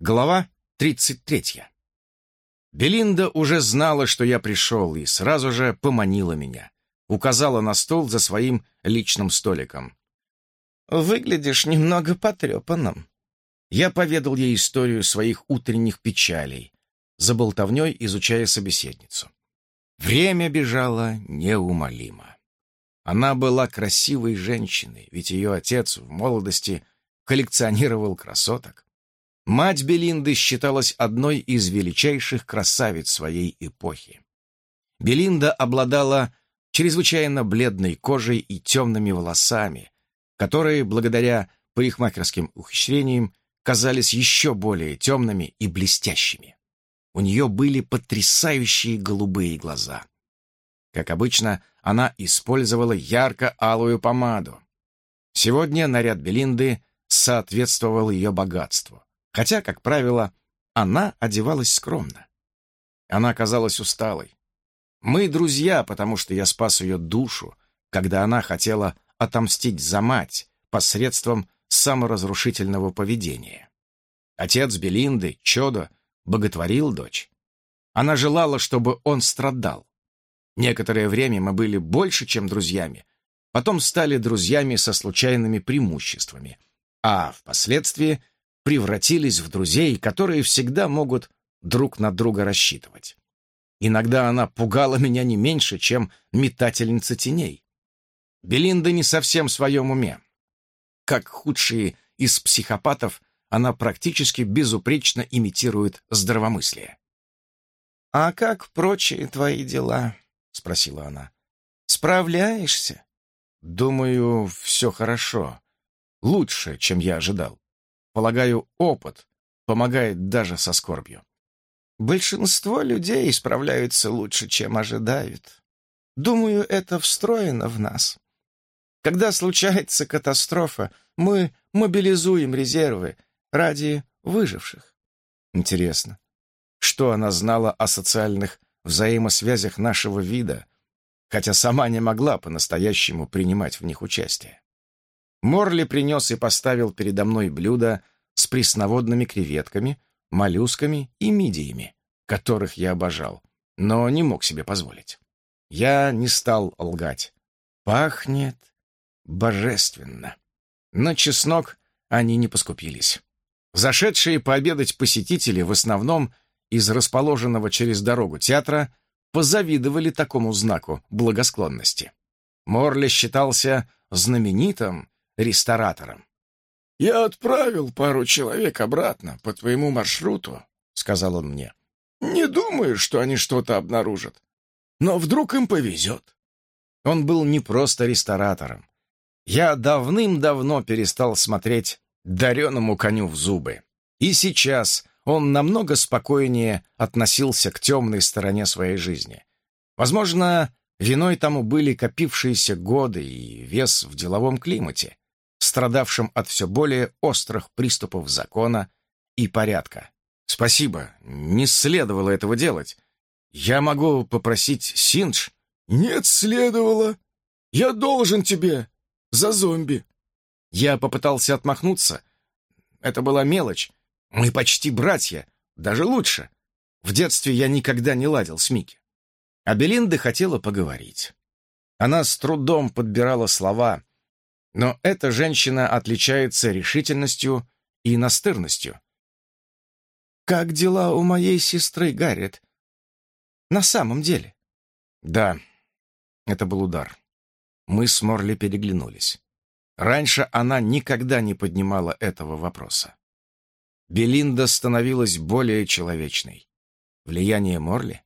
Глава 33. Белинда уже знала, что я пришел, и сразу же поманила меня. Указала на стол за своим личным столиком. «Выглядишь немного потрепанным». Я поведал ей историю своих утренних печалей, за болтовней изучая собеседницу. Время бежало неумолимо. Она была красивой женщиной, ведь ее отец в молодости коллекционировал красоток. Мать Белинды считалась одной из величайших красавиц своей эпохи. Белинда обладала чрезвычайно бледной кожей и темными волосами, которые, благодаря парикмахерским ухищрениям, казались еще более темными и блестящими. У нее были потрясающие голубые глаза. Как обычно, она использовала ярко-алую помаду. Сегодня наряд Белинды соответствовал ее богатству хотя, как правило, она одевалась скромно. Она казалась усталой. Мы друзья, потому что я спас ее душу, когда она хотела отомстить за мать посредством саморазрушительного поведения. Отец Белинды, Чодо, боготворил дочь. Она желала, чтобы он страдал. Некоторое время мы были больше, чем друзьями, потом стали друзьями со случайными преимуществами, а впоследствии превратились в друзей, которые всегда могут друг на друга рассчитывать. Иногда она пугала меня не меньше, чем метательница теней. Белинда не совсем в своем уме. Как худшие из психопатов, она практически безупречно имитирует здравомыслие. «А как прочие твои дела?» — спросила она. «Справляешься?» «Думаю, все хорошо. Лучше, чем я ожидал. Полагаю, опыт помогает даже со скорбью. Большинство людей справляются лучше, чем ожидают. Думаю, это встроено в нас. Когда случается катастрофа, мы мобилизуем резервы ради выживших. Интересно, что она знала о социальных взаимосвязях нашего вида, хотя сама не могла по-настоящему принимать в них участие. Морли принес и поставил передо мной блюдо с пресноводными креветками, моллюсками и мидиями, которых я обожал, но не мог себе позволить. Я не стал лгать. Пахнет божественно. На чеснок они не поскупились. Зашедшие пообедать посетители в основном из расположенного через дорогу театра позавидовали такому знаку благосклонности. Морли считался знаменитым ресторатором. «Я отправил пару человек обратно по твоему маршруту», — сказал он мне. «Не думаю, что они что-то обнаружат. Но вдруг им повезет». Он был не просто ресторатором. Я давным-давно перестал смотреть дареному коню в зубы. И сейчас он намного спокойнее относился к темной стороне своей жизни. Возможно, виной тому были копившиеся годы и вес в деловом климате страдавшим от все более острых приступов закона и порядка. «Спасибо, не следовало этого делать. Я могу попросить Синдж?» «Нет, следовало. Я должен тебе за зомби». Я попытался отмахнуться. Это была мелочь. Мы почти братья, даже лучше. В детстве я никогда не ладил с Микки. А Белинда хотела поговорить. Она с трудом подбирала слова, но эта женщина отличается решительностью и настырностью. «Как дела у моей сестры Гарриет? На самом деле?» «Да, это был удар. Мы с Морли переглянулись. Раньше она никогда не поднимала этого вопроса. Белинда становилась более человечной. Влияние Морли?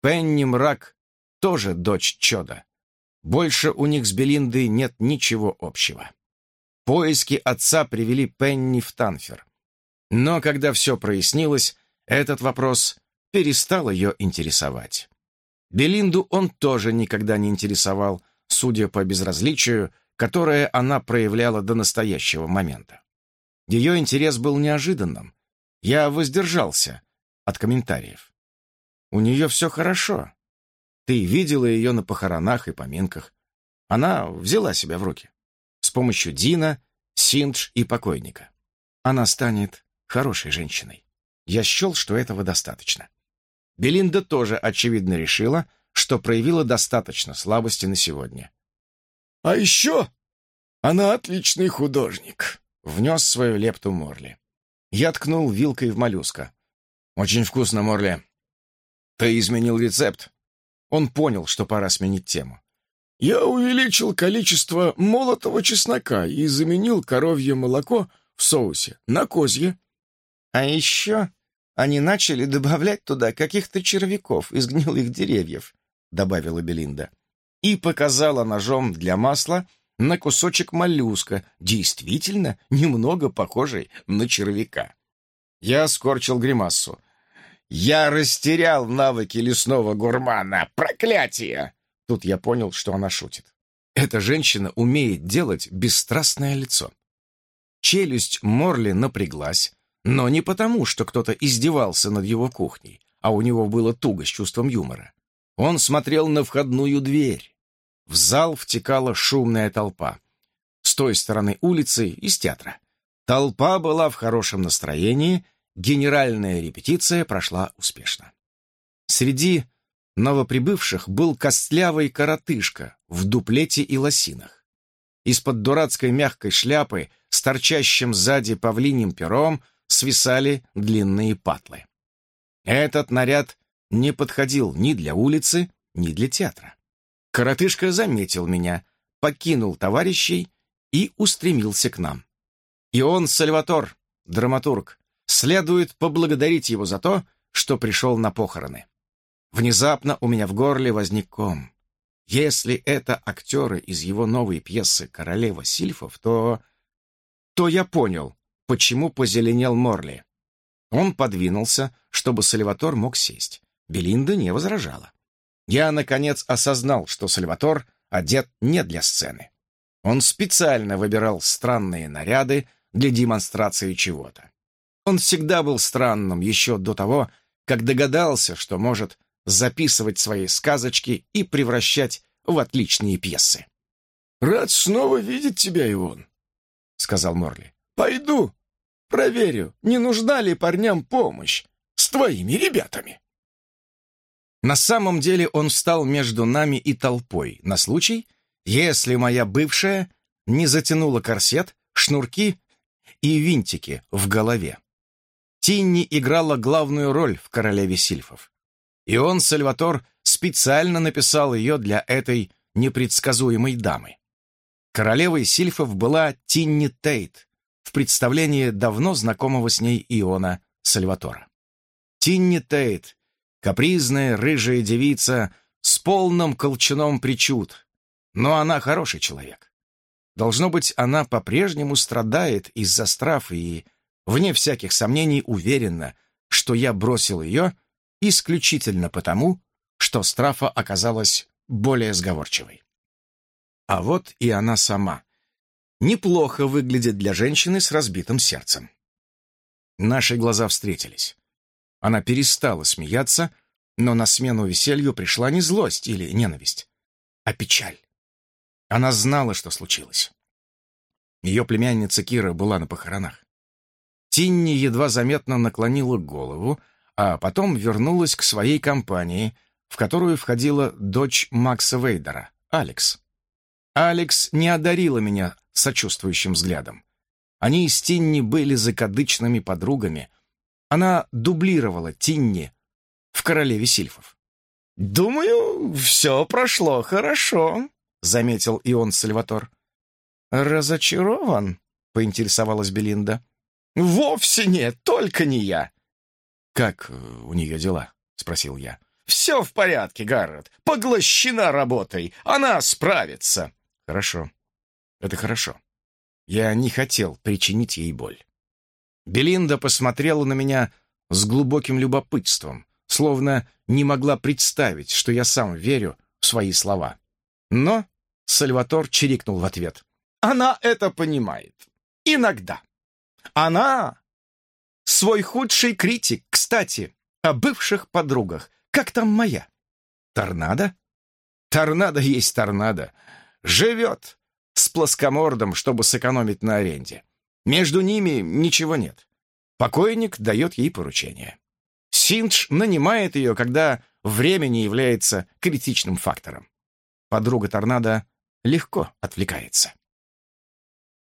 Пенни Мрак тоже дочь Чода. Больше у них с Белиндой нет ничего общего. Поиски отца привели Пенни в Танфер. Но когда все прояснилось, этот вопрос перестал ее интересовать. Белинду он тоже никогда не интересовал, судя по безразличию, которое она проявляла до настоящего момента. Ее интерес был неожиданным. Я воздержался от комментариев. У нее все хорошо. Ты видела ее на похоронах и поминках. Она взяла себя в руки. С помощью Дина, Синдж и покойника. Она станет хорошей женщиной. Я счел, что этого достаточно. Белинда тоже, очевидно, решила, что проявила достаточно слабости на сегодня. «А еще она отличный художник», — внес свою лепту Морли. Я ткнул вилкой в моллюска. «Очень вкусно, Морли. Ты изменил рецепт». Он понял, что пора сменить тему. «Я увеличил количество молотого чеснока и заменил коровье молоко в соусе на козье». «А еще они начали добавлять туда каких-то червяков из гнилых деревьев», — добавила Белинда. И показала ножом для масла на кусочек моллюска, действительно немного похожий на червяка. Я скорчил гримассу. «Я растерял навыки лесного гурмана! Проклятие!» Тут я понял, что она шутит. Эта женщина умеет делать бесстрастное лицо. Челюсть Морли напряглась, но не потому, что кто-то издевался над его кухней, а у него было туго с чувством юмора. Он смотрел на входную дверь. В зал втекала шумная толпа. С той стороны улицы, из театра. Толпа была в хорошем настроении, генеральная репетиция прошла успешно. Среди новоприбывших был костлявый коротышка в дуплете и лосинах. Из-под дурацкой мягкой шляпы с торчащим сзади павлиним пером свисали длинные патлы. Этот наряд не подходил ни для улицы, ни для театра. Коротышка заметил меня, покинул товарищей и устремился к нам. И он, Сальватор, драматург, следует поблагодарить его за то, что пришел на похороны. Внезапно у меня в горле возник ком. Если это актеры из его новой пьесы «Королева Сильфов», то... То я понял, почему позеленел Морли. Он подвинулся, чтобы Сальватор мог сесть. Белинда не возражала. Я, наконец, осознал, что Сальватор одет не для сцены. Он специально выбирал странные наряды для демонстрации чего-то. Он всегда был странным еще до того, как догадался, что может записывать свои сказочки и превращать в отличные пьесы. «Рад снова видеть тебя, Ивон», — сказал Морли. «Пойду, проверю, не нужна ли парням помощь с твоими ребятами». На самом деле он встал между нами и толпой на случай, если моя бывшая не затянула корсет, шнурки и винтики в голове. Тинни играла главную роль в «Королеве сильфов». И он, Сальватор, специально написал ее для этой непредсказуемой дамы. Королевой сильфов была Тинни Тейт в представлении давно знакомого с ней Иона Сальватора. Тинни Тейт Капризная рыжая девица с полным колчаном причуд. Но она хороший человек. Должно быть, она по-прежнему страдает из-за страфа и, вне всяких сомнений, уверена, что я бросил ее исключительно потому, что страфа оказалась более сговорчивой. А вот и она сама. Неплохо выглядит для женщины с разбитым сердцем. Наши глаза встретились. Она перестала смеяться, но на смену веселью пришла не злость или ненависть, а печаль. Она знала, что случилось. Ее племянница Кира была на похоронах. Тинни едва заметно наклонила голову, а потом вернулась к своей компании, в которую входила дочь Макса Вейдера, Алекс. Алекс не одарила меня сочувствующим взглядом. Они с Тинни были закадычными подругами, она дублировала Тинни в «Королеве сильфов». «Думаю, все прошло хорошо», — заметил Ион Сальватор. «Разочарован?» — поинтересовалась Белинда. «Вовсе нет, только не я». «Как э, у нее дела?» — спросил я. «Все в порядке, Гаррет. Поглощена работой. Она справится». «Хорошо. Это хорошо. Я не хотел причинить ей боль». Белинда посмотрела на меня с глубоким любопытством, словно не могла представить, что я сам верю в свои слова. Но Сальватор чирикнул в ответ. «Она это понимает. Иногда. Она свой худший критик, кстати, о бывших подругах. Как там моя? Торнадо? Торнадо есть торнадо. Живет с плоскомордом, чтобы сэкономить на аренде. Между ними ничего нет. Покойник дает ей поручение. Синдж нанимает ее, когда время не является критичным фактором. Подруга торнадо легко отвлекается.